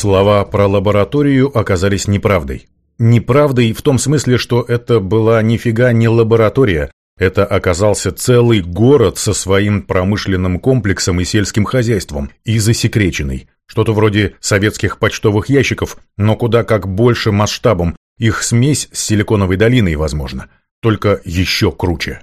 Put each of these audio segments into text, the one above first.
Слова про лабораторию оказались неправдой. Неправдой в том смысле, что это была нифига не лаборатория, это оказался целый город со своим промышленным комплексом и сельским хозяйством, и засекреченный. Что-то вроде советских почтовых ящиков, но куда как больше масштабом, их смесь с Силиконовой долиной, возможно, только еще круче.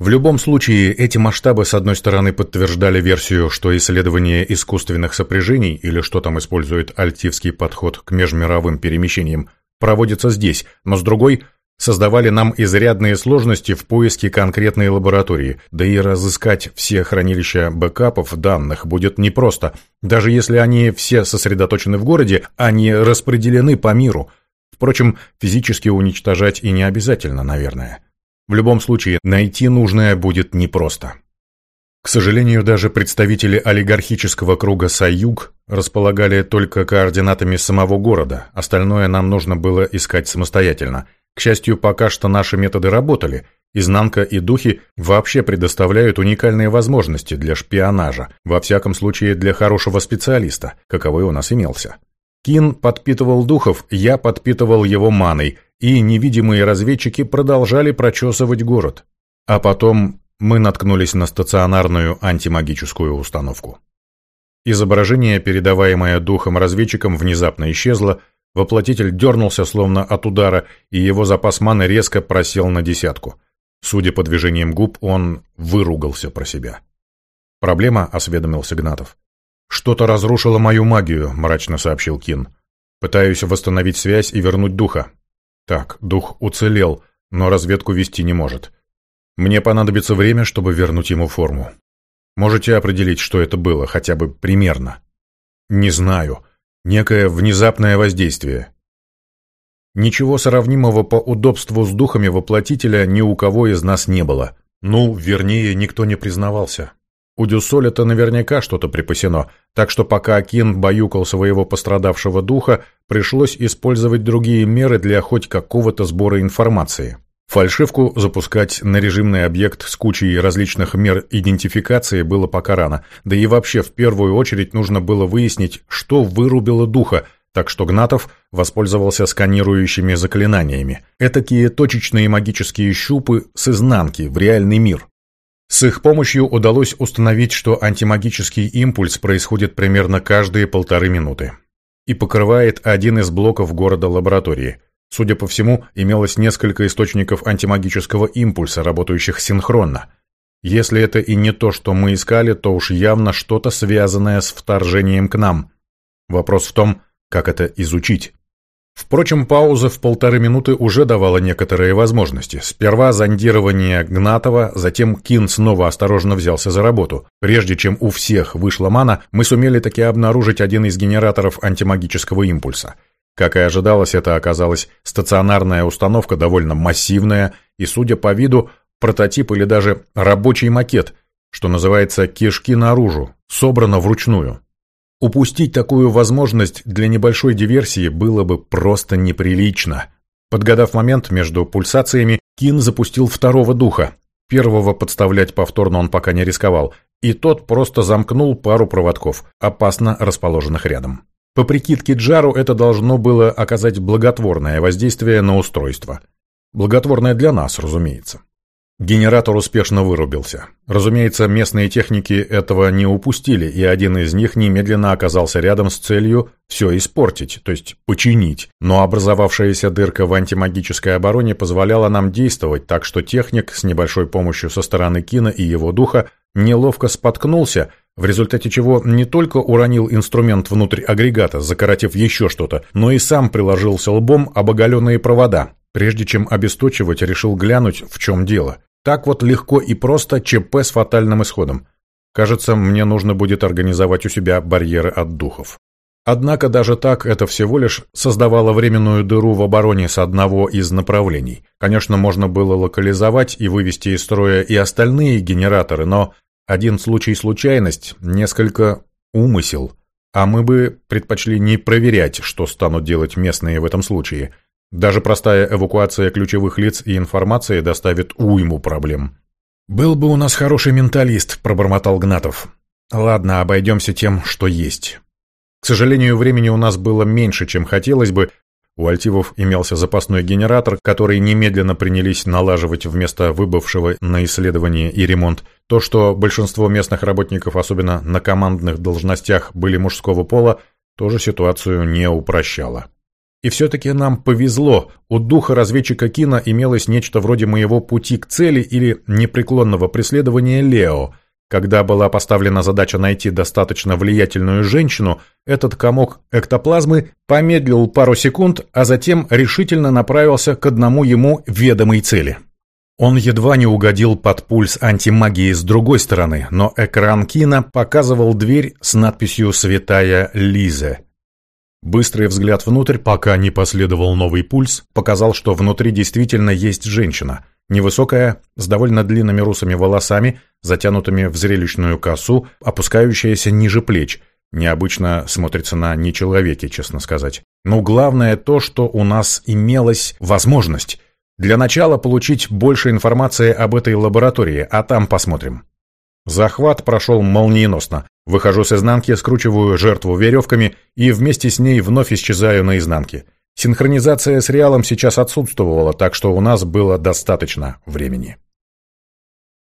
В любом случае, эти масштабы, с одной стороны, подтверждали версию, что исследование искусственных сопряжений, или что там использует альтивский подход к межмировым перемещениям, проводится здесь, но с другой – создавали нам изрядные сложности в поиске конкретной лаборатории, да и разыскать все хранилища бэкапов данных будет непросто, даже если они все сосредоточены в городе, они распределены по миру. Впрочем, физически уничтожать и не обязательно, наверное. В любом случае, найти нужное будет непросто. К сожалению, даже представители олигархического круга «Союг» располагали только координатами самого города, остальное нам нужно было искать самостоятельно. К счастью, пока что наши методы работали. Изнанка и духи вообще предоставляют уникальные возможности для шпионажа, во всяком случае для хорошего специалиста, каковой у нас имелся. Кин подпитывал духов, я подпитывал его маной – и невидимые разведчики продолжали прочесывать город. А потом мы наткнулись на стационарную антимагическую установку. Изображение, передаваемое духом-разведчиком, внезапно исчезло, воплотитель дернулся словно от удара, и его запас маны резко просел на десятку. Судя по движениям губ, он выругался про себя. «Проблема?» — осведомился Гнатов. «Что-то разрушило мою магию», — мрачно сообщил Кин. «Пытаюсь восстановить связь и вернуть духа. Так, дух уцелел, но разведку вести не может. Мне понадобится время, чтобы вернуть ему форму. Можете определить, что это было, хотя бы примерно? Не знаю. Некое внезапное воздействие. Ничего сравнимого по удобству с духами воплотителя ни у кого из нас не было. Ну, вернее, никто не признавался. У Дюсоля-то наверняка что-то припасено, так что пока Акин баюкал своего пострадавшего духа, пришлось использовать другие меры для хоть какого-то сбора информации. Фальшивку запускать на режимный объект с кучей различных мер идентификации было пока рано, да и вообще в первую очередь нужно было выяснить, что вырубило духа, так что Гнатов воспользовался сканирующими заклинаниями. Этакие точечные магические щупы с изнанки в реальный мир. С их помощью удалось установить, что антимагический импульс происходит примерно каждые полторы минуты и покрывает один из блоков города-лаборатории. Судя по всему, имелось несколько источников антимагического импульса, работающих синхронно. Если это и не то, что мы искали, то уж явно что-то связанное с вторжением к нам. Вопрос в том, как это изучить. Впрочем, пауза в полторы минуты уже давала некоторые возможности. Сперва зондирование Гнатова, затем Кин снова осторожно взялся за работу. Прежде чем у всех вышла мана, мы сумели таки обнаружить один из генераторов антимагического импульса. Как и ожидалось, это оказалась стационарная установка, довольно массивная, и, судя по виду, прототип или даже рабочий макет, что называется «кишки наружу», собрано вручную. Упустить такую возможность для небольшой диверсии было бы просто неприлично. Подгадав момент между пульсациями, Кин запустил второго духа. Первого подставлять повторно он пока не рисковал, и тот просто замкнул пару проводков, опасно расположенных рядом. По прикидке Джару это должно было оказать благотворное воздействие на устройство. Благотворное для нас, разумеется. Генератор успешно вырубился. Разумеется, местные техники этого не упустили, и один из них немедленно оказался рядом с целью все испортить, то есть починить. Но образовавшаяся дырка в антимагической обороне позволяла нам действовать, так что техник с небольшой помощью со стороны Кина и его духа неловко споткнулся, в результате чего не только уронил инструмент внутрь агрегата, закоротив еще что-то, но и сам приложился лбом об оголенные провода. Прежде чем обесточивать, решил глянуть, в чем дело. Так вот легко и просто ЧП с фатальным исходом. Кажется, мне нужно будет организовать у себя барьеры от духов. Однако даже так это всего лишь создавало временную дыру в обороне с одного из направлений. Конечно, можно было локализовать и вывести из строя и остальные генераторы, но один случай случайность, несколько умысел. А мы бы предпочли не проверять, что станут делать местные в этом случае – даже простая эвакуация ключевых лиц и информации доставит уйму проблем. «Был бы у нас хороший менталист», — пробормотал Гнатов. «Ладно, обойдемся тем, что есть». К сожалению, времени у нас было меньше, чем хотелось бы. У Альтивов имелся запасной генератор, который немедленно принялись налаживать вместо выбывшего на исследование и ремонт. То, что большинство местных работников, особенно на командных должностях, были мужского пола, тоже ситуацию не упрощало. И все-таки нам повезло, у духа разведчика Кина имелось нечто вроде моего пути к цели или непреклонного преследования Лео. Когда была поставлена задача найти достаточно влиятельную женщину, этот комок эктоплазмы помедлил пару секунд, а затем решительно направился к одному ему ведомой цели. Он едва не угодил под пульс антимагии с другой стороны, но экран Кина показывал дверь с надписью «Святая Лизе». Быстрый взгляд внутрь, пока не последовал новый пульс, показал, что внутри действительно есть женщина. Невысокая, с довольно длинными русыми волосами, затянутыми в зрелищную косу, опускающаяся ниже плеч. Необычно смотрится на нечеловеке, честно сказать. Но главное то, что у нас имелась возможность. Для начала получить больше информации об этой лаборатории, а там посмотрим. Захват прошел молниеносно. Выхожу с изнанки, скручиваю жертву веревками и вместе с ней вновь исчезаю на изнанке. Синхронизация с реалом сейчас отсутствовала, так что у нас было достаточно времени.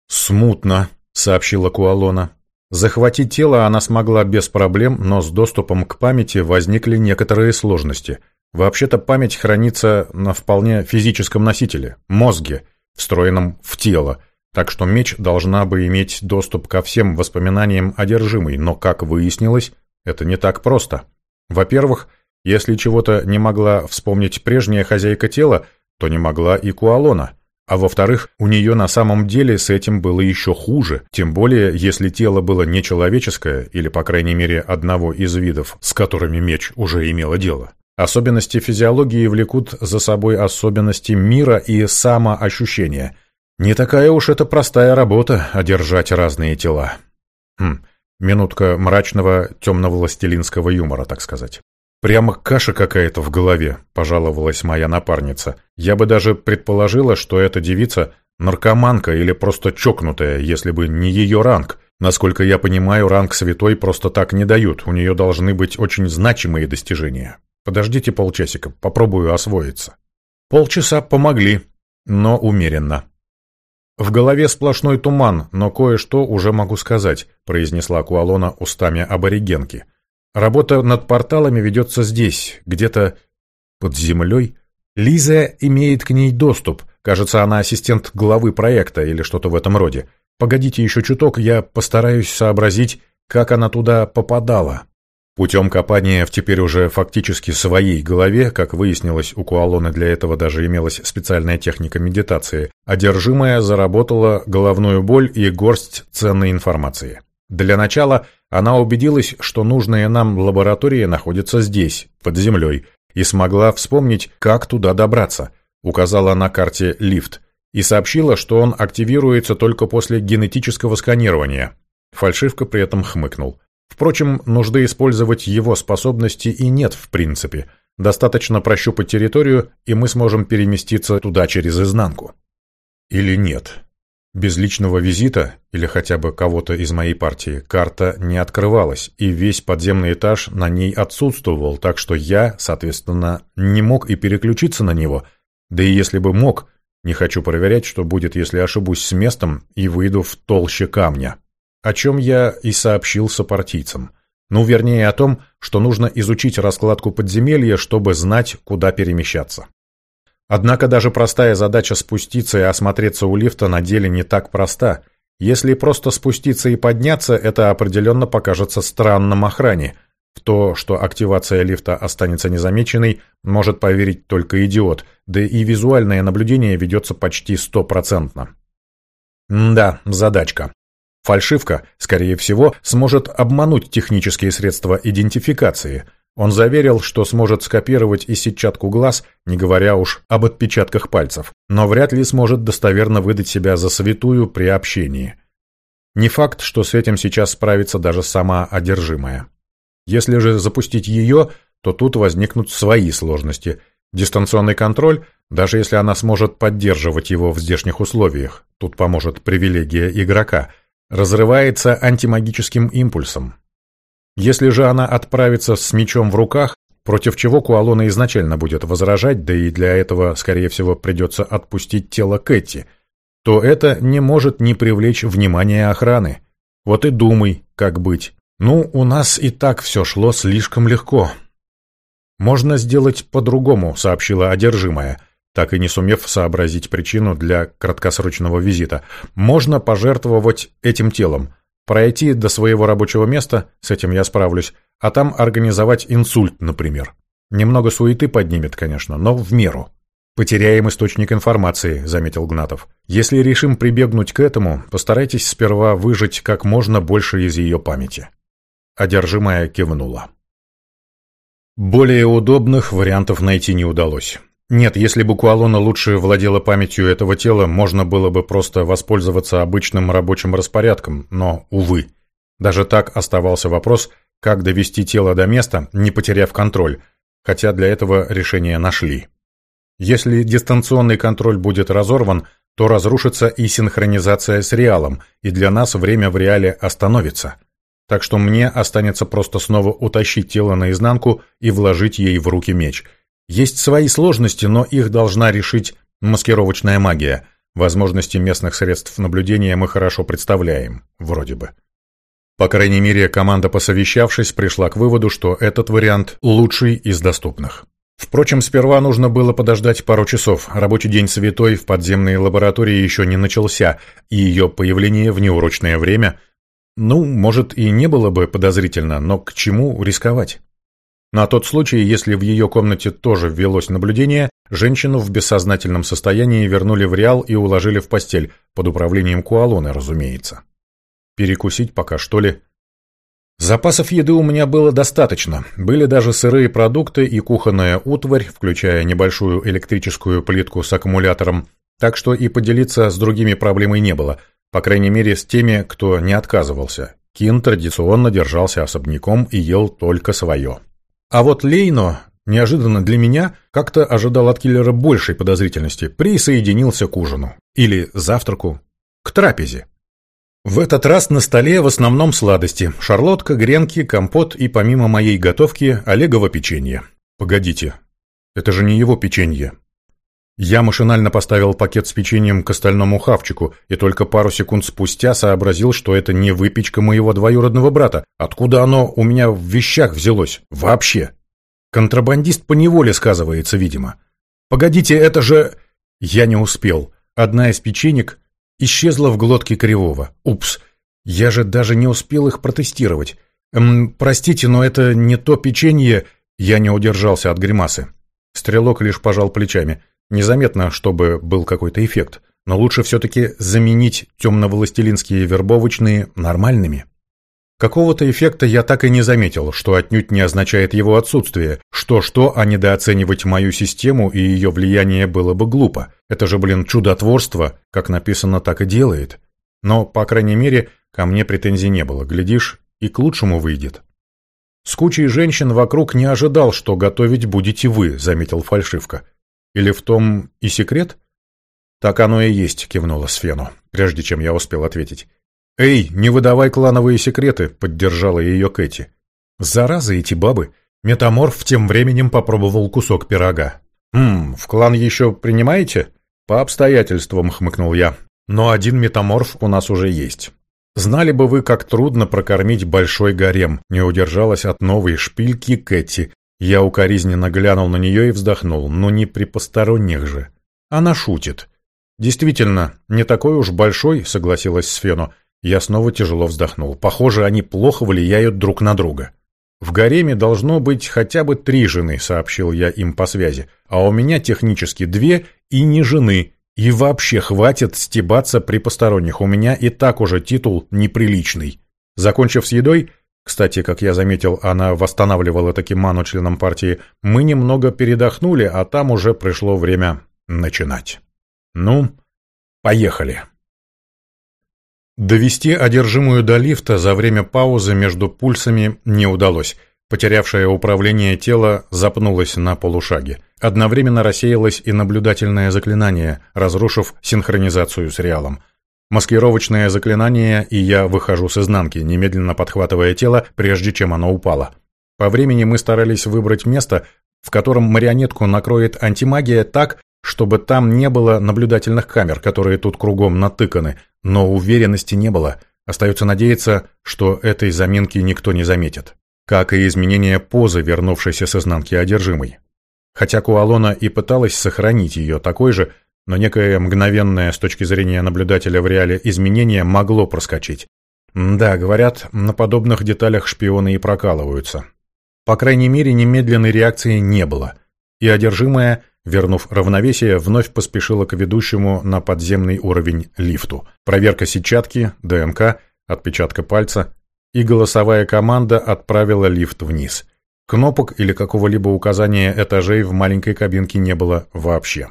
«Смутно», — сообщила Куалона. Захватить тело она смогла без проблем, но с доступом к памяти возникли некоторые сложности. Вообще-то память хранится на вполне физическом носителе — мозге, встроенном в тело — так что меч должна бы иметь доступ ко всем воспоминаниям одержимой, но, как выяснилось, это не так просто. Во-первых, если чего-то не могла вспомнить прежняя хозяйка тела, то не могла и Куалона. А во-вторых, у нее на самом деле с этим было еще хуже, тем более, если тело было нечеловеческое, или, по крайней мере, одного из видов, с которыми меч уже имело дело. Особенности физиологии влекут за собой особенности мира и самоощущения – не такая уж это простая работа — одержать разные тела. Хм, минутка мрачного темного властелинского юмора, так сказать. «Прямо каша какая-то в голове», — пожаловалась моя напарница. «Я бы даже предположила, что эта девица наркоманка или просто чокнутая, если бы не ее ранг. Насколько я понимаю, ранг святой просто так не дают, у нее должны быть очень значимые достижения. Подождите полчасика, попробую освоиться». Полчаса помогли, но умеренно. «В голове сплошной туман, но кое-что уже могу сказать», произнесла Куалона устами аборигенки. «Работа над порталами ведется здесь, где-то под землей. Лиза имеет к ней доступ. Кажется, она ассистент главы проекта или что-то в этом роде. Погодите еще чуток, я постараюсь сообразить, как она туда попадала». Путем копания в теперь уже фактически своей голове, как выяснилось, у Куалоны для этого даже имелась специальная техника медитации, одержимая заработала головную боль и горсть ценной информации. Для начала она убедилась, что нужная нам лаборатория находится здесь, под землей, и смогла вспомнить, как туда добраться. Указала на карте лифт и сообщила, что он активируется только после генетического сканирования. Фальшивка при этом хмыкнул. Впрочем, нужды использовать его способности и нет в принципе. Достаточно прощупать территорию, и мы сможем переместиться туда через изнанку. Или нет. Без личного визита, или хотя бы кого-то из моей партии, карта не открывалась, и весь подземный этаж на ней отсутствовал, так что я, соответственно, не мог и переключиться на него. Да и если бы мог, не хочу проверять, что будет, если ошибусь с местом и выйду в толще камня о чем я и сообщил сопартийцам. Ну, вернее, о том, что нужно изучить раскладку подземелья, чтобы знать, куда перемещаться. Однако даже простая задача спуститься и осмотреться у лифта на деле не так проста. Если просто спуститься и подняться, это определенно покажется странным охране. В то, что активация лифта останется незамеченной, может поверить только идиот, да и визуальное наблюдение ведется почти стопроцентно. Да, задачка. Фальшивка, скорее всего, сможет обмануть технические средства идентификации. Он заверил, что сможет скопировать и сетчатку глаз, не говоря уж об отпечатках пальцев, но вряд ли сможет достоверно выдать себя за святую при общении. Не факт, что с этим сейчас справится даже сама одержимая. Если же запустить ее, то тут возникнут свои сложности. Дистанционный контроль, даже если она сможет поддерживать его в здешних условиях, тут поможет привилегия игрока – разрывается антимагическим импульсом. Если же она отправится с мечом в руках, против чего Куалона изначально будет возражать, да и для этого, скорее всего, придется отпустить тело Кэти, то это не может не привлечь внимания охраны. Вот и думай, как быть. Ну, у нас и так все шло слишком легко. Можно сделать по-другому, сообщила одержимая, так и не сумев сообразить причину для краткосрочного визита. Можно пожертвовать этим телом, пройти до своего рабочего места, с этим я справлюсь, а там организовать инсульт, например. Немного суеты поднимет, конечно, но в меру. «Потеряем источник информации», — заметил Гнатов. «Если решим прибегнуть к этому, постарайтесь сперва выжать как можно больше из ее памяти». Одержимая кивнула. Более удобных вариантов найти не удалось. Нет, если бы Куалона лучше владела памятью этого тела, можно было бы просто воспользоваться обычным рабочим распорядком, но, увы. Даже так оставался вопрос, как довести тело до места, не потеряв контроль, хотя для этого решение нашли. Если дистанционный контроль будет разорван, то разрушится и синхронизация с реалом, и для нас время в реале остановится. Так что мне останется просто снова утащить тело наизнанку и вложить ей в руки меч. Есть свои сложности, но их должна решить маскировочная магия. Возможности местных средств наблюдения мы хорошо представляем, вроде бы. По крайней мере, команда, посовещавшись, пришла к выводу, что этот вариант лучший из доступных. Впрочем, сперва нужно было подождать пару часов. Рабочий день святой в подземной лаборатории еще не начался, и ее появление в неурочное время, ну, может, и не было бы подозрительно, но к чему рисковать? На тот случай, если в ее комнате тоже ввелось наблюдение, женщину в бессознательном состоянии вернули в Реал и уложили в постель, под управлением Куалоны, разумеется. Перекусить пока, что ли? Запасов еды у меня было достаточно. Были даже сырые продукты и кухонная утварь, включая небольшую электрическую плитку с аккумулятором, так что и поделиться с другими проблемой не было, по крайней мере с теми, кто не отказывался. Кин традиционно держался особняком и ел только свое. А вот Лейно, неожиданно для меня, как-то ожидал от киллера большей подозрительности, присоединился к ужину. Или завтраку. К трапезе. В этот раз на столе в основном сладости. Шарлотка, гренки, компот и, помимо моей готовки, Олегово печенье. Погодите, это же не его печенье. Я машинально поставил пакет с печеньем к остальному хавчику и только пару секунд спустя сообразил, что это не выпечка моего двоюродного брата. Откуда оно у меня в вещах взялось? Вообще. Контрабандист поневоле сказывается, видимо. Погодите, это же... Я не успел. Одна из печенек исчезла в глотке Кривого. Упс, я же даже не успел их протестировать. Эм, простите, но это не то печенье... Я не удержался от гримасы. Стрелок лишь пожал плечами. Незаметно, чтобы был какой-то эффект. Но лучше все-таки заменить темно-властелинские вербовочные нормальными. Какого-то эффекта я так и не заметил, что отнюдь не означает его отсутствие. Что-что, а недооценивать мою систему и ее влияние было бы глупо. Это же, блин, чудотворство, как написано, так и делает. Но, по крайней мере, ко мне претензий не было. Глядишь, и к лучшему выйдет. С кучей женщин вокруг не ожидал, что готовить будете вы, заметил фальшивка. Или в том и секрет? Так оно и есть, кивнула Сфену, прежде чем я успел ответить. «Эй, не выдавай клановые секреты», — поддержала ее Кэти. «Зараза эти бабы!» Метаморф тем временем попробовал кусок пирога. «Ммм, в клан еще принимаете?» «По обстоятельствам», — хмыкнул я. «Но один метаморф у нас уже есть». «Знали бы вы, как трудно прокормить большой гарем», — не удержалась от новой шпильки Кэти. Я укоризненно глянул на нее и вздохнул. «Ну не при посторонних же». Она шутит. «Действительно, не такой уж большой», — согласилась Сфену. Я снова тяжело вздохнул. Похоже, они плохо влияют друг на друга. «В гареме должно быть хотя бы три жены», — сообщил я им по связи. «А у меня технически две и не жены. И вообще хватит стебаться при посторонних. У меня и так уже титул неприличный». Закончив с едой, кстати, как я заметил, она восстанавливала таки ману членам партии, мы немного передохнули, а там уже пришло время начинать. Ну, поехали. Довести одержимую до лифта за время паузы между пульсами не удалось. Потерявшее управление тело запнулось на полушаге. Одновременно рассеялось и наблюдательное заклинание, разрушив синхронизацию с реалом. Маскировочное заклинание, и я выхожу с изнанки, немедленно подхватывая тело, прежде чем оно упало. По времени мы старались выбрать место, в котором марионетку накроет антимагия так, чтобы там не было наблюдательных камер, которые тут кругом натыканы, но уверенности не было. Остается надеяться, что этой заминки никто не заметит. Как и изменение позы, вернувшейся с изнанки одержимой. Хотя Куалона и пыталась сохранить ее такой же, но некое мгновенное с точки зрения наблюдателя в реале изменение могло проскочить. Да, говорят, на подобных деталях шпионы и прокалываются. По крайней мере, немедленной реакции не было, и одержимая, вернув равновесие, вновь поспешила к ведущему на подземный уровень лифту. Проверка сетчатки, ДНК, отпечатка пальца, и голосовая команда отправила лифт вниз. Кнопок или какого-либо указания этажей в маленькой кабинке не было вообще.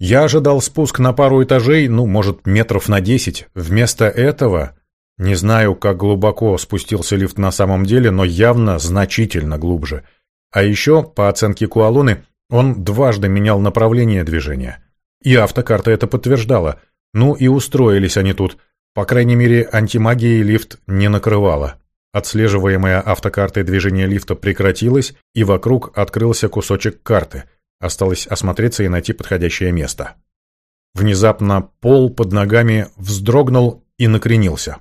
Я ожидал спуск на пару этажей, ну, может, метров на десять. Вместо этого... Не знаю, как глубоко спустился лифт на самом деле, но явно значительно глубже. А еще, по оценке Куалуны, он дважды менял направление движения. И автокарта это подтверждала. Ну и устроились они тут. По крайней мере, антимагией лифт не накрывала. Отслеживаемая автокартой движение лифта прекратилось, и вокруг открылся кусочек карты — Осталось осмотреться и найти подходящее место. Внезапно пол под ногами вздрогнул и накренился.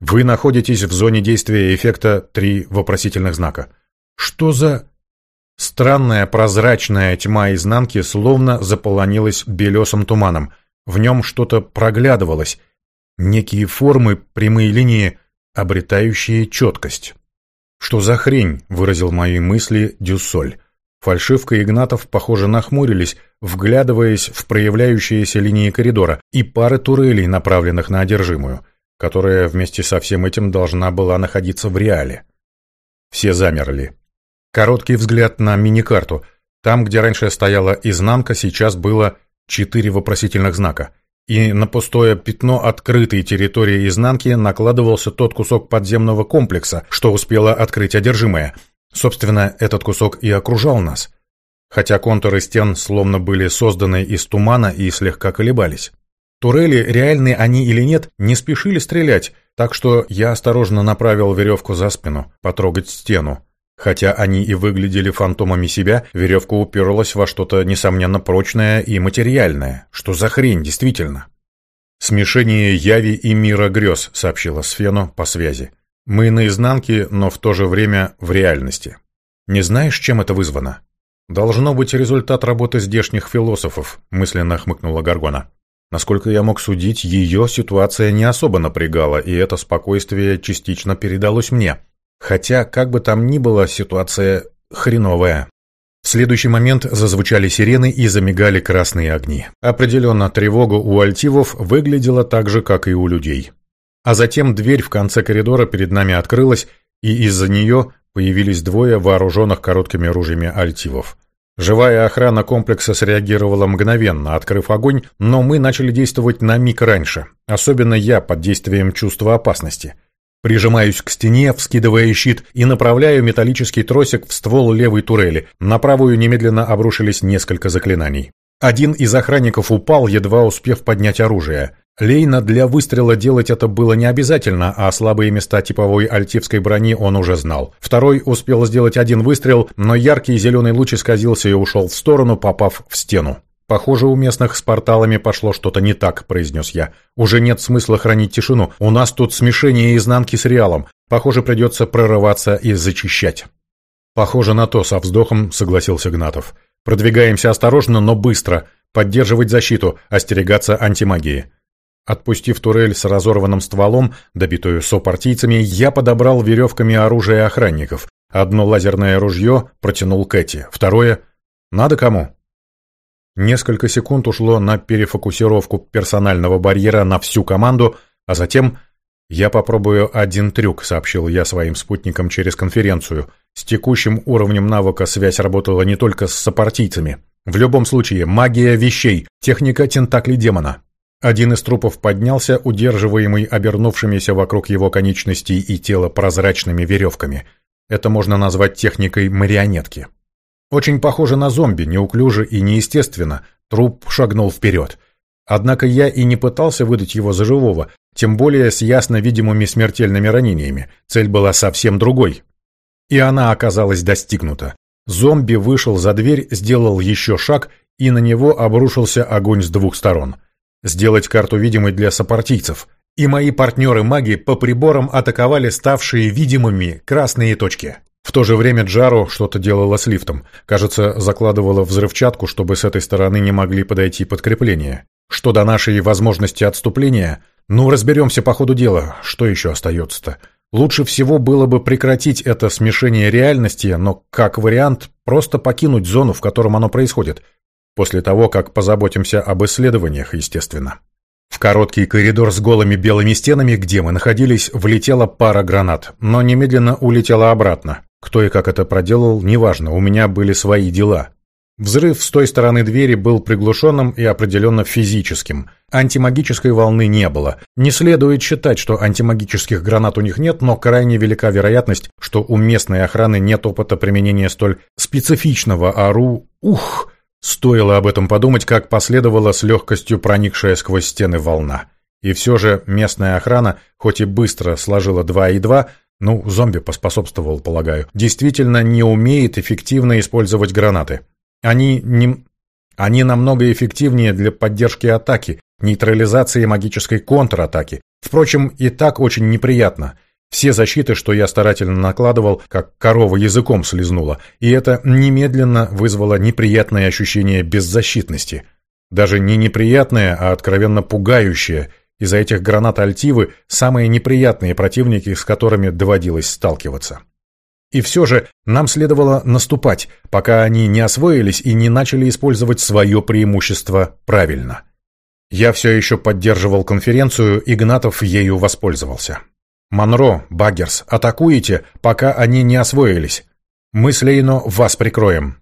Вы находитесь в зоне действия эффекта три вопросительных знака. Что за... Странная прозрачная тьма изнанки словно заполонилась белесым туманом. В нем что-то проглядывалось. Некие формы, прямые линии, обретающие четкость. «Что за хрень?» — выразил мои мысли Дюссоль. Фальшивка и Игнатов, похоже, нахмурились, вглядываясь в проявляющиеся линии коридора и пары турелей, направленных на одержимую, которая вместе со всем этим должна была находиться в реале. Все замерли. Короткий взгляд на мини-карту. Там, где раньше стояла изнанка, сейчас было четыре вопросительных знака. И на пустое пятно открытой территории изнанки накладывался тот кусок подземного комплекса, что успела открыть одержимая – Собственно, этот кусок и окружал нас, хотя контуры стен словно были созданы из тумана и слегка колебались. Турели, реальные они или нет, не спешили стрелять, так что я осторожно направил веревку за спину, потрогать стену. Хотя они и выглядели фантомами себя, веревка уперлась во что-то, несомненно, прочное и материальное. Что за хрень, действительно? «Смешение яви и мира грез», — сообщила Сфену по связи. Мы наизнанке, но в то же время в реальности. Не знаешь, чем это вызвано? Должно быть результат работы здешних философов, мысленно хмыкнула Гаргона. Насколько я мог судить, ее ситуация не особо напрягала, и это спокойствие частично передалось мне. Хотя, как бы там ни было, ситуация хреновая. В следующий момент зазвучали сирены и замигали красные огни. Определенно, тревога у альтивов выглядела так же, как и у людей. А затем дверь в конце коридора перед нами открылась, и из-за нее появились двое вооруженных короткими ружьями альтивов. Живая охрана комплекса среагировала мгновенно, открыв огонь, но мы начали действовать на миг раньше, особенно я под действием чувства опасности. Прижимаюсь к стене, вскидывая щит, и направляю металлический тросик в ствол левой турели. На правую немедленно обрушились несколько заклинаний. Один из охранников упал, едва успев поднять оружие. Лейна для выстрела делать это было не обязательно, а слабые места типовой альтивской брони он уже знал. Второй успел сделать один выстрел, но яркий зеленый луч исказился и ушел в сторону, попав в стену. «Похоже, у местных с порталами пошло что-то не так», — произнес я. «Уже нет смысла хранить тишину. У нас тут смешение изнанки с реалом. Похоже, придется прорываться и зачищать». «Похоже на то», — со вздохом согласился Гнатов. «Продвигаемся осторожно, но быстро. Поддерживать защиту, остерегаться антимагии». Отпустив турель с разорванным стволом, добитую сопартийцами, я подобрал веревками оружие охранников. Одно лазерное ружье протянул Кэти, второе «Надо кому?». Несколько секунд ушло на перефокусировку персонального барьера на всю команду, а затем «Я попробую один трюк», — сообщил я своим спутникам через конференцию. С текущим уровнем навыка связь работала не только с сопартийцами. В любом случае, магия вещей, техника тентакли демона. Один из трупов поднялся, удерживаемый обернувшимися вокруг его конечностей и тела прозрачными веревками. Это можно назвать техникой марионетки. Очень похоже на зомби, неуклюже и неестественно. Труп шагнул вперед. Однако я и не пытался выдать его за живого, тем более с ясно видимыми смертельными ранениями. Цель была совсем другой. И она оказалась достигнута. Зомби вышел за дверь, сделал еще шаг, и на него обрушился огонь с двух сторон. Сделать карту видимой для сопартийцев. И мои партнеры-маги по приборам атаковали ставшие видимыми красные точки. В то же время Джару что-то делала с лифтом. Кажется, закладывала взрывчатку, чтобы с этой стороны не могли подойти подкрепления. Что до нашей возможности отступления, ну, разберемся по ходу дела, что еще остается-то. Лучше всего было бы прекратить это смешение реальности, но, как вариант, просто покинуть зону, в котором оно происходит. После того, как позаботимся об исследованиях, естественно. В короткий коридор с голыми белыми стенами, где мы находились, влетела пара гранат, но немедленно улетела обратно. Кто и как это проделал, неважно, у меня были свои дела. Взрыв с той стороны двери был приглушенным и определенно физическим. Антимагической волны не было. Не следует считать, что антимагических гранат у них нет, но крайне велика вероятность, что у местной охраны нет опыта применения столь специфичного ору... Ух! Стоило об этом подумать, как последовала с легкостью проникшая сквозь стены волна. И все же местная охрана, хоть и быстро сложила два и два, ну, зомби поспособствовал, полагаю, действительно не умеет эффективно использовать гранаты. Они не... Они намного эффективнее для поддержки атаки, нейтрализации магической контратаки. Впрочем, и так очень неприятно. Все защиты, что я старательно накладывал, как корова языком слезнула, и это немедленно вызвало неприятное ощущение беззащитности. Даже не неприятное, а откровенно пугающее – из-за этих гранат Альтивы самые неприятные противники, с которыми доводилось сталкиваться. И все же нам следовало наступать, пока они не освоились и не начали использовать свое преимущество правильно. Я все еще поддерживал конференцию, Игнатов ею воспользовался. «Монро, Баггерс, атакуете, пока они не освоились. Мы с Лейно вас прикроем».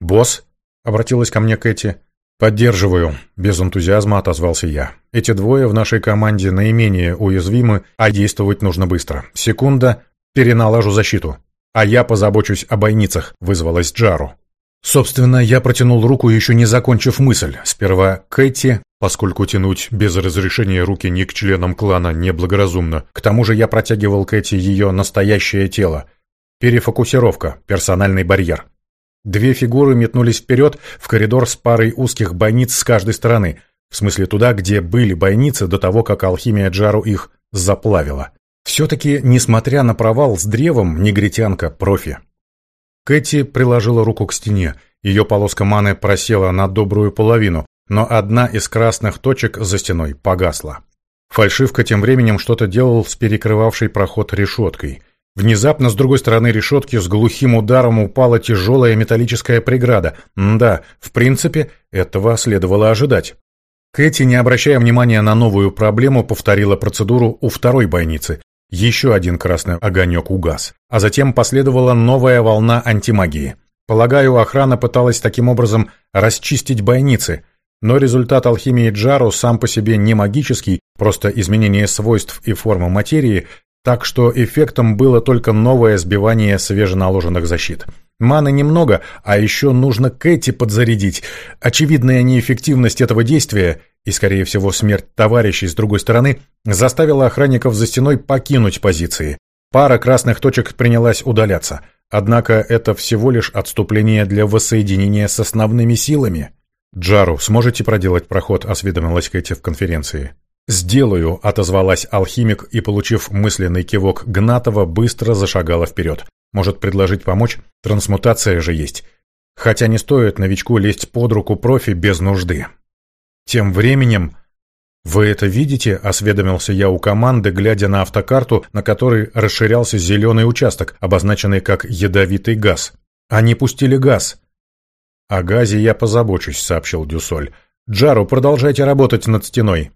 «Босс?» — обратилась ко мне Кэти. «Поддерживаю», — без энтузиазма отозвался я. «Эти двое в нашей команде наименее уязвимы, а действовать нужно быстро. Секунда, переналажу защиту. А я позабочусь о бойницах», — вызвалась Джару. Собственно, я протянул руку, еще не закончив мысль. Сперва Кэти, поскольку тянуть без разрешения руки ни к членам клана неблагоразумно. К тому же я протягивал Кэти ее настоящее тело. Перефокусировка, персональный барьер. Две фигуры метнулись вперед в коридор с парой узких бойниц с каждой стороны, в смысле туда, где были бойницы до того, как алхимия Джару их заплавила. Все-таки, несмотря на провал с древом, негритянка профи. Кэти приложила руку к стене. Ее полоска маны просела на добрую половину, но одна из красных точек за стеной погасла. Фальшивка тем временем что-то делал с перекрывавшей проход решеткой. Внезапно с другой стороны решетки с глухим ударом упала тяжелая металлическая преграда. Да, в принципе, этого следовало ожидать. Кэти, не обращая внимания на новую проблему, повторила процедуру у второй бойницы. Еще один красный огонек угас. А затем последовала новая волна антимагии. Полагаю, охрана пыталась таким образом расчистить бойницы, но результат алхимии Джару сам по себе не магический, просто изменение свойств и формы материи, так что эффектом было только новое сбивание свеженаложенных защит. Маны немного, а еще нужно Кэти подзарядить. Очевидная неэффективность этого действия и, скорее всего, смерть товарищей с другой стороны заставила охранников за стеной покинуть позиции. Пара красных точек принялась удаляться. Однако это всего лишь отступление для воссоединения с основными силами. «Джару, сможете проделать проход?» – осведомилась Кэти в конференции. «Сделаю», — отозвалась алхимик и, получив мысленный кивок Гнатова, быстро зашагала вперед. «Может, предложить помочь? Трансмутация же есть. Хотя не стоит новичку лезть под руку профи без нужды». Тем временем... «Вы это видите?» — осведомился я у команды, глядя на автокарту, на которой расширялся зеленый участок, обозначенный как «ядовитый газ». «Они пустили газ». «О газе я позабочусь», — сообщил Дюсоль. «Джару, продолжайте работать над стеной».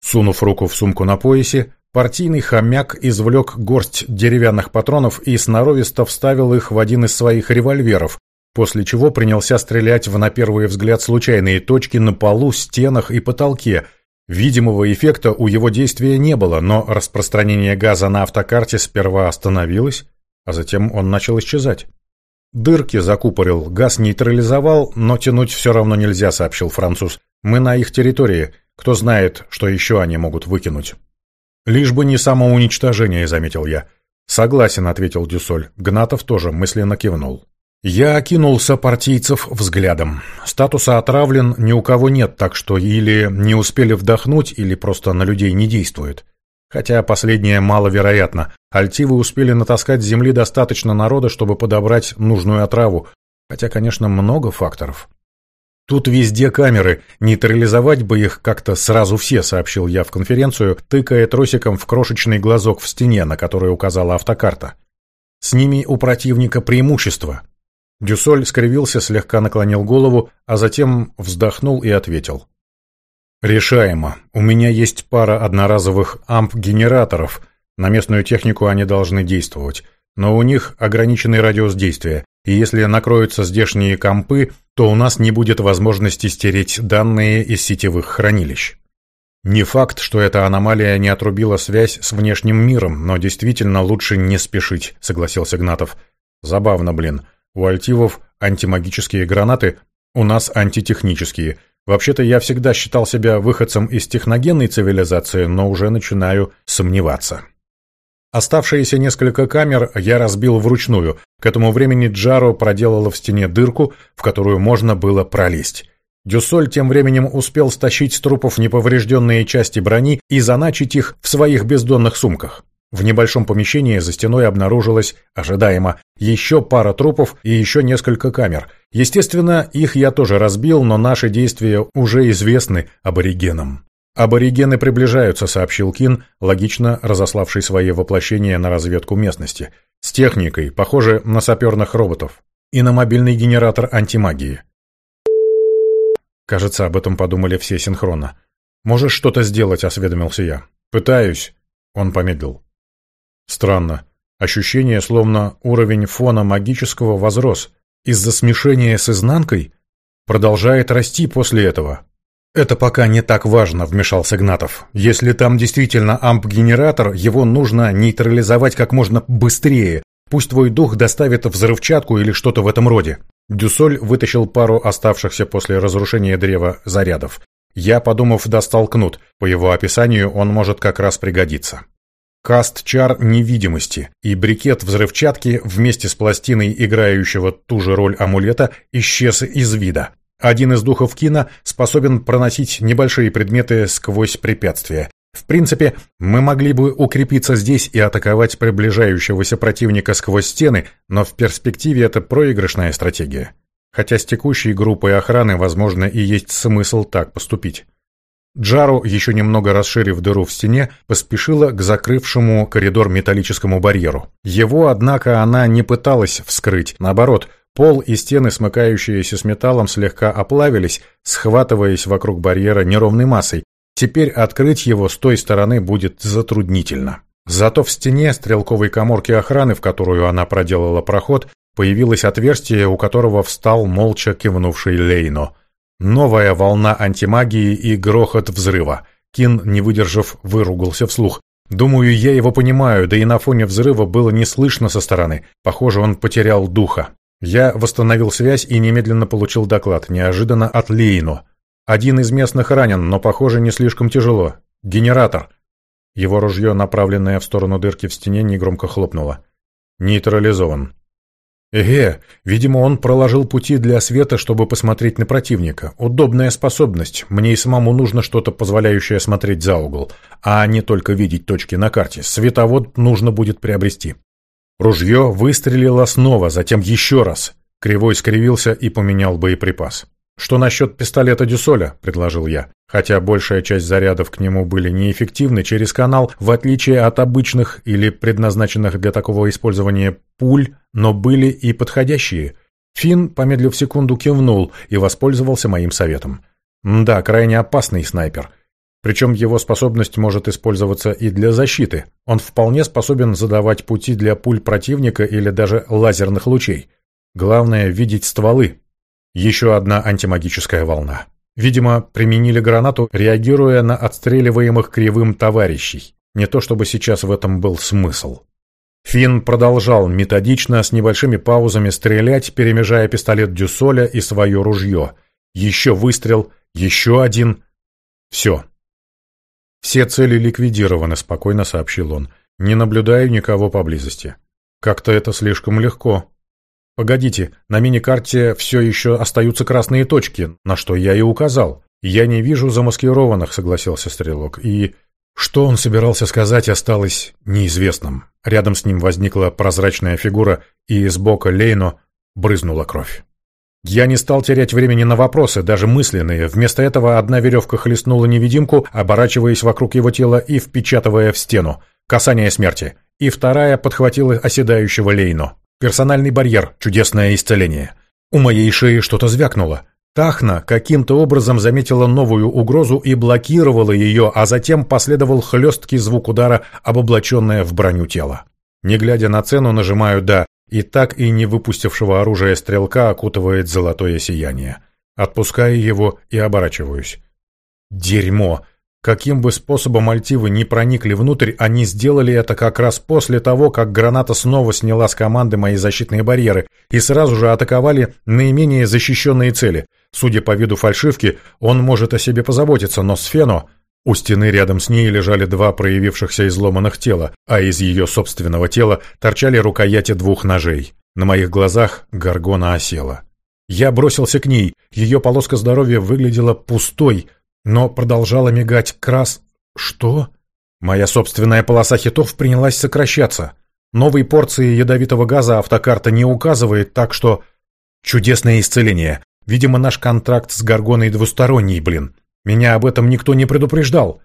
Сунув руку в сумку на поясе, партийный хомяк извлек горсть деревянных патронов и сноровисто вставил их в один из своих револьверов, после чего принялся стрелять в на первый взгляд случайные точки на полу, стенах и потолке. Видимого эффекта у его действия не было, но распространение газа на автокарте сперва остановилось, а затем он начал исчезать. «Дырки закупорил, газ нейтрализовал, но тянуть все равно нельзя», — сообщил француз. Мы на их территории. Кто знает, что еще они могут выкинуть. Лишь бы не самоуничтожение, заметил я. Согласен, ответил Дюсоль. Гнатов тоже мысленно кивнул. Я окинул сопартийцев взглядом. Статуса отравлен ни у кого нет, так что или не успели вдохнуть, или просто на людей не действует. Хотя последнее маловероятно. Альтивы успели натаскать с земли достаточно народа, чтобы подобрать нужную отраву. Хотя, конечно, много факторов. Тут везде камеры. Нейтрализовать бы их как-то сразу все, сообщил я в конференцию, тыкая тросиком в крошечный глазок в стене, на который указала автокарта. С ними у противника преимущество. Дюсоль скривился, слегка наклонил голову, а затем вздохнул и ответил. «Решаемо. У меня есть пара одноразовых амп-генераторов. На местную технику они должны действовать. Но у них ограниченный радиус действия, и если накроются здешние компы, то у нас не будет возможности стереть данные из сетевых хранилищ». Не факт, что эта аномалия не отрубила связь с внешним миром, но действительно лучше не спешить, согласился Гнатов. Забавно, блин. У альтивов антимагические гранаты, у нас антитехнические. Вообще-то я всегда считал себя выходцем из техногенной цивилизации, но уже начинаю сомневаться. Оставшиеся несколько камер я разбил вручную. К этому времени Джаро проделала в стене дырку, в которую можно было пролезть. Дюсоль тем временем успел стащить с трупов неповрежденные части брони и заначить их в своих бездонных сумках. В небольшом помещении за стеной обнаружилось, ожидаемо, еще пара трупов и еще несколько камер. Естественно, их я тоже разбил, но наши действия уже известны аборигенам. «Аборигены приближаются», — сообщил Кин, логично разославший свои воплощения на разведку местности. «С техникой, похоже на саперных роботов. И на мобильный генератор антимагии». Кажется, об этом подумали все синхронно. «Можешь что-то сделать?» — осведомился я. «Пытаюсь». Он помедлил. Странно. Ощущение, словно уровень фона магического возрос. Из-за смешения с изнанкой продолжает расти после этого. «Это пока не так важно», — вмешался Гнатов. «Если там действительно амп-генератор, его нужно нейтрализовать как можно быстрее. Пусть твой дух доставит взрывчатку или что-то в этом роде». Дюсоль вытащил пару оставшихся после разрушения древа зарядов. Я, подумав, достал кнут. По его описанию он может как раз пригодиться. Каст-чар невидимости, и брикет взрывчатки вместе с пластиной, играющего ту же роль амулета, исчез из вида. Один из духов Кина способен проносить небольшие предметы сквозь препятствия. В принципе, мы могли бы укрепиться здесь и атаковать приближающегося противника сквозь стены, но в перспективе это проигрышная стратегия. Хотя с текущей группой охраны, возможно, и есть смысл так поступить. Джару, еще немного расширив дыру в стене, поспешила к закрывшему коридор металлическому барьеру. Его, однако, она не пыталась вскрыть. Наоборот, пол и стены, смыкающиеся с металлом, слегка оплавились, схватываясь вокруг барьера неровной массой. Теперь открыть его с той стороны будет затруднительно. Зато в стене стрелковой коморки охраны, в которую она проделала проход, появилось отверстие, у которого встал молча кивнувший Лейно. Новая волна антимагии и грохот взрыва. Кин, не выдержав, выругался вслух. Думаю, я его понимаю, да и на фоне взрыва было не слышно со стороны. Похоже, он потерял духа. Я восстановил связь и немедленно получил доклад, неожиданно от Лейно. Один из местных ранен, но, похоже, не слишком тяжело. Генератор. Его ружье, направленное в сторону дырки в стене, негромко хлопнуло. Нейтрализован. Эге, видимо, он проложил пути для света, чтобы посмотреть на противника. Удобная способность. Мне и самому нужно что-то, позволяющее смотреть за угол, а не только видеть точки на карте. Световод нужно будет приобрести. Ружье выстрелило снова, затем еще раз. Кривой скривился и поменял боеприпас. «Что насчет пистолета Дюсоля?» – предложил я. Хотя большая часть зарядов к нему были неэффективны через канал, в отличие от обычных или предназначенных для такого использования пуль, но были и подходящие. Финн, помедлив секунду, кивнул и воспользовался моим советом. Да, крайне опасный снайпер. Причем его способность может использоваться и для защиты. Он вполне способен задавать пути для пуль противника или даже лазерных лучей. Главное — видеть стволы. Еще одна антимагическая волна. Видимо, применили гранату, реагируя на отстреливаемых кривым товарищей. Не то чтобы сейчас в этом был смысл. Финн продолжал методично, с небольшими паузами стрелять, перемежая пистолет Дюсоля и свое ружье. Еще выстрел, Еще один. Все. Все цели ликвидированы, спокойно сообщил он. Не наблюдаю никого поблизости. Как-то это слишком легко. Погодите, на мини-карте все еще остаются красные точки, на что я и указал. Я не вижу замаскированных, согласился Стрелок. И что он собирался сказать, осталось неизвестным. Рядом с ним возникла прозрачная фигура, и из бока Лейно брызнула кровь. Я не стал терять времени на вопросы, даже мысленные. Вместо этого одна веревка хлестнула невидимку, оборачиваясь вокруг его тела и впечатывая в стену. Касание смерти. И вторая подхватила оседающего Лейно. Персональный барьер, чудесное исцеление. У моей шеи что-то звякнуло. Тахна каким-то образом заметила новую угрозу и блокировала ее, а затем последовал хлесткий звук удара об облаченное в броню тело. Не глядя на цену, нажимаю «да», и так и не выпустившего оружие стрелка окутывает золотое сияние. Отпускаю его и оборачиваюсь. Дерьмо! Каким бы способом альтивы не проникли внутрь, они сделали это как раз после того, как граната снова сняла с команды мои защитные барьеры и сразу же атаковали наименее защищенные цели. Судя по виду фальшивки, он может о себе позаботиться, но Сфено... У стены рядом с ней лежали два проявившихся изломанных тела, а из ее собственного тела торчали рукояти двух ножей. На моих глазах горгона осела. Я бросился к ней, ее полоска здоровья выглядела пустой, но продолжала мигать крас... Что? Моя собственная полоса хитов принялась сокращаться. Новой порции ядовитого газа автокарта не указывает, так что... Чудесное исцеление. Видимо, наш контракт с Гаргоной двусторонний, блин. Меня об этом никто не предупреждал.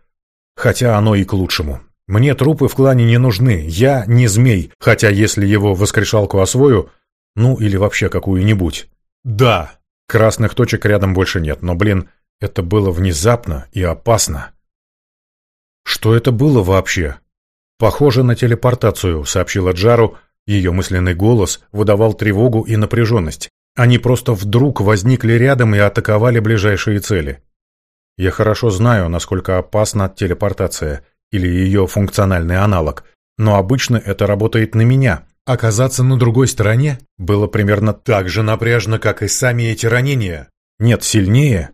Хотя оно и к лучшему. Мне трупы в клане не нужны. Я не змей, хотя если его воскрешалку освою, ну или вообще какую-нибудь. Да, красных точек рядом больше нет, но, блин, это было внезапно и опасно. Что это было вообще? Похоже на телепортацию, сообщила Джару. Ее мысленный голос выдавал тревогу и напряженность. Они просто вдруг возникли рядом и атаковали ближайшие цели. Я хорошо знаю, насколько опасна телепортация или ее функциональный аналог, но обычно это работает на меня. Оказаться на другой стороне было примерно так же напряжно, как и сами эти ранения. Нет, сильнее.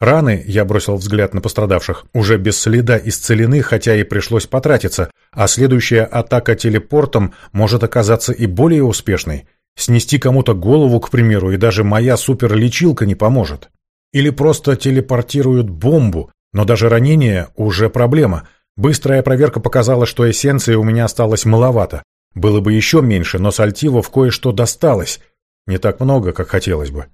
Раны, я бросил взгляд на пострадавших, уже без следа исцелены, хотя и пришлось потратиться, а следующая атака телепортом может оказаться и более успешной. Снести кому-то голову, к примеру, и даже моя суперлечилка не поможет. Или просто телепортируют бомбу, но даже ранение уже проблема. Быстрая проверка показала, что эссенции у меня осталось маловато. Было бы еще меньше, но с Альтивов кое-что досталось. Не так много, как хотелось бы.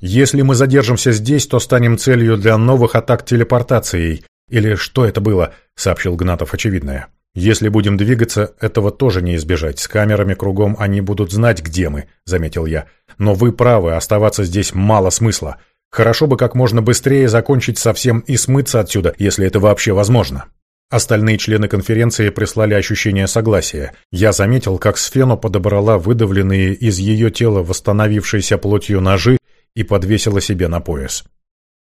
Если мы задержимся здесь, то станем целью для новых атак телепортацией. Или что это было, сообщил Гнатов очевидное. Если будем двигаться, этого тоже не избежать. С камерами кругом они будут знать, где мы, заметил я. Но вы правы, оставаться здесь мало смысла. Хорошо бы как можно быстрее закончить совсем и смыться отсюда, если это вообще возможно. Остальные члены конференции прислали ощущение согласия. Я заметил, как Сфену подобрала выдавленные из ее тела восстановившейся плотью ножи и подвесила себе на пояс.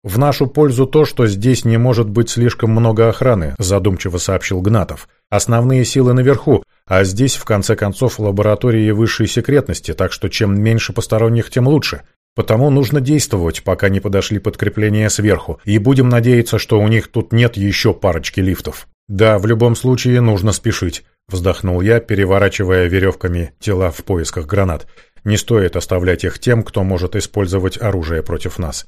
«В нашу пользу то, что здесь не может быть слишком много охраны», задумчиво сообщил Гнатов. «Основные силы наверху, а здесь, в конце концов, лаборатории высшей секретности, так что чем меньше посторонних, тем лучше. Потому нужно действовать, пока не подошли подкрепления сверху, и будем надеяться, что у них тут нет еще парочки лифтов. Да, в любом случае нужно спешить, вздохнул я, переворачивая веревками тела в поисках гранат. Не стоит оставлять их тем, кто может использовать оружие против нас.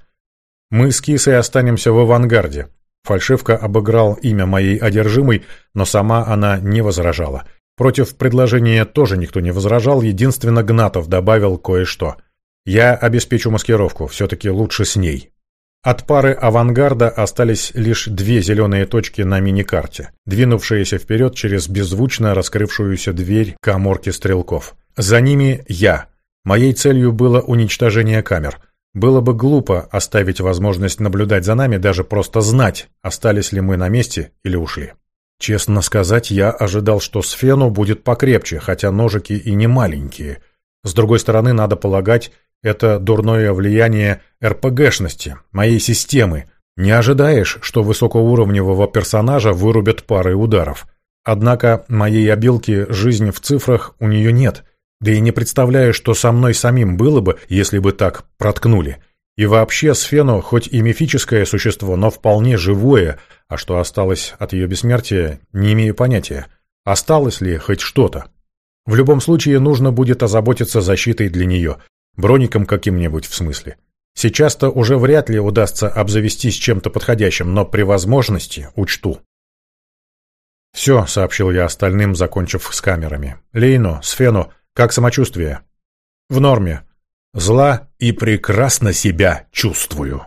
Мы с Кисой останемся в авангарде. Фальшивка обыграл имя моей одержимой, но сама она не возражала. Против предложения тоже никто не возражал, единственно Гнатов добавил кое-что — я обеспечу маскировку, все-таки лучше с ней. От пары авангарда остались лишь две зеленые точки на миникарте, двинувшиеся вперед через беззвучно раскрывшуюся дверь коморки стрелков. За ними я. Моей целью было уничтожение камер. Было бы глупо оставить возможность наблюдать за нами, даже просто знать, остались ли мы на месте или ушли. Честно сказать, я ожидал, что Сфену будет покрепче, хотя ножики и не маленькие. С другой стороны, надо полагать, это дурное влияние РПГшности, моей системы. Не ожидаешь, что высокоуровневого персонажа вырубят парой ударов. Однако моей обилки жизнь в цифрах у нее нет. Да и не представляю, что со мной самим было бы, если бы так проткнули. И вообще Сфену, хоть и мифическое существо, но вполне живое, а что осталось от ее бессмертия, не имею понятия. Осталось ли хоть что-то? В любом случае нужно будет озаботиться защитой для нее, броником каким-нибудь в смысле. Сейчас-то уже вряд ли удастся обзавестись чем-то подходящим, но при возможности учту. «Все», — сообщил я остальным, закончив с камерами. «Лейно, Сфену, как самочувствие?» «В норме. Зла и прекрасно себя чувствую».